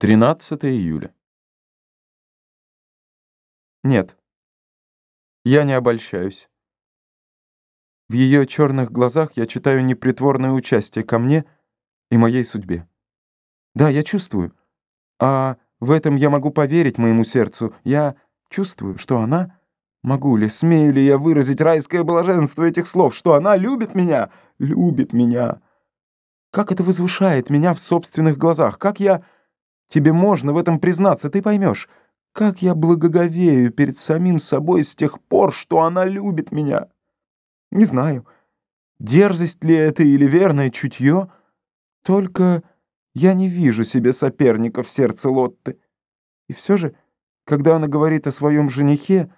13 июля. Нет, я не обольщаюсь. В ее черных глазах я читаю непритворное участие ко мне и моей судьбе. Да, я чувствую. А в этом я могу поверить моему сердцу. Я чувствую, что она... Могу ли, смею ли я выразить райское блаженство этих слов, что она любит меня, любит меня? Как это возвышает меня в собственных глазах, как я... Тебе можно в этом признаться, ты поймешь. Как я благоговею перед самим собой с тех пор, что она любит меня. Не знаю, дерзость ли это или верное чутье, только я не вижу себе соперника в сердце Лотты. И все же, когда она говорит о своем женихе,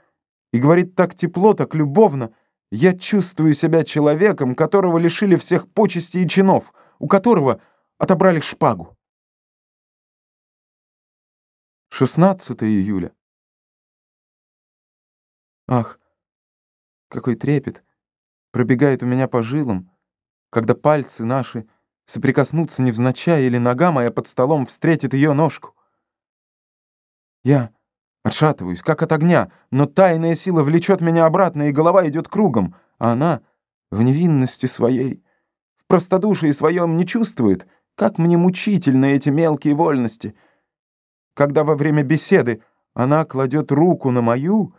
и говорит так тепло, так любовно, я чувствую себя человеком, которого лишили всех почестей и чинов, у которого отобрали шпагу. 16 июля. Ах, какой трепет пробегает у меня по жилам, когда пальцы наши соприкоснутся невзначай или нога моя под столом встретит ее ножку. Я отшатываюсь, как от огня, но тайная сила влечет меня обратно, и голова идет кругом, а она в невинности своей, в простодушии своем не чувствует, как мне мучительны эти мелкие вольности — когда во время беседы она кладет руку на мою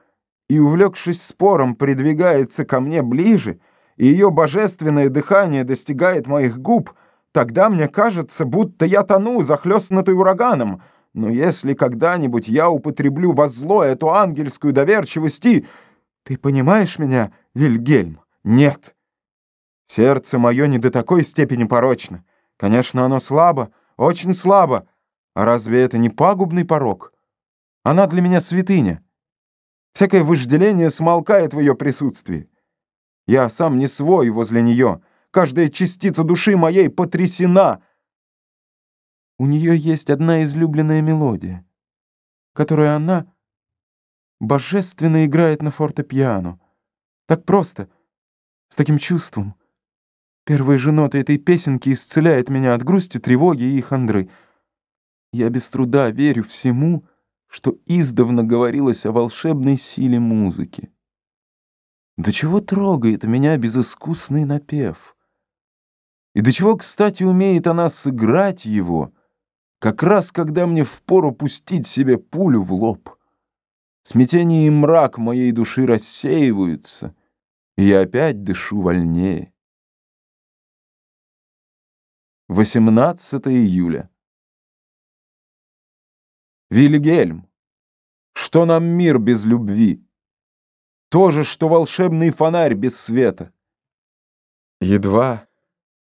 и, увлекшись спором, придвигается ко мне ближе, и ее божественное дыхание достигает моих губ, тогда мне кажется, будто я тону, захлестнутый ураганом. Но если когда-нибудь я употреблю во зло эту ангельскую доверчивость и... Ты понимаешь меня, Вильгельм? Нет. Сердце мое не до такой степени порочно. Конечно, оно слабо, очень слабо, а разве это не пагубный порог? Она для меня святыня. Всякое вожделение смолкает в ее присутствии. Я сам не свой возле нее. Каждая частица души моей потрясена. У нее есть одна излюбленная мелодия, которую она божественно играет на фортепиано. Так просто, с таким чувством. Первые же ноты этой песенки исцеляют меня от грусти, тревоги и хандры — я без труда верю всему, что издавна говорилось о волшебной силе музыки. До чего трогает меня безыскусный напев? И до чего, кстати, умеет она сыграть его, как раз когда мне впору пустить себе пулю в лоб. Смятение и мрак моей души рассеиваются, и я опять дышу вольнее. 18 июля. Вильгельм, что нам мир без любви? То же, что волшебный фонарь без света. Едва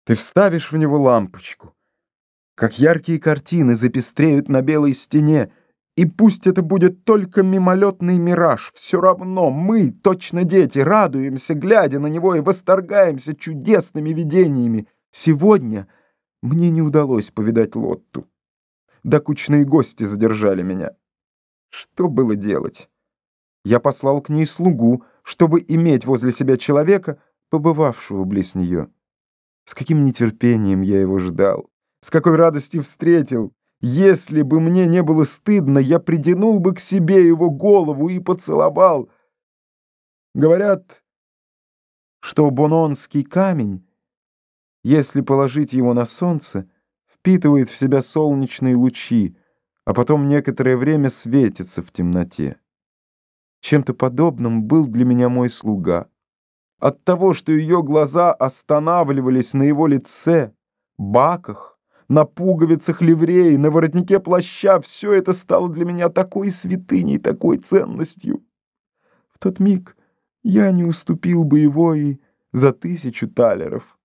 ты вставишь в него лампочку, как яркие картины запестреют на белой стене, и пусть это будет только мимолетный мираж, все равно мы, точно дети, радуемся, глядя на него, и восторгаемся чудесными видениями. Сегодня мне не удалось повидать Лотту докучные гости задержали меня. Что было делать? Я послал к ней слугу, чтобы иметь возле себя человека, побывавшего близ нее. С каким нетерпением я его ждал, с какой радостью встретил. Если бы мне не было стыдно, я притянул бы к себе его голову и поцеловал. Говорят, что бононский камень, если положить его на солнце, впитывает в себя солнечные лучи, а потом некоторое время светится в темноте. Чем-то подобным был для меня мой слуга. От того, что ее глаза останавливались на его лице, баках, на пуговицах ливреи, на воротнике плаща, все это стало для меня такой святыней, такой ценностью. В тот миг я не уступил бы его и за тысячу талеров.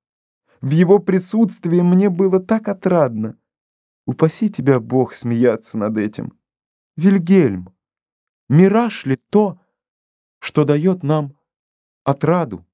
В его присутствии мне было так отрадно. Упаси тебя, Бог, смеяться над этим. Вильгельм, мираж ли то, что дает нам отраду?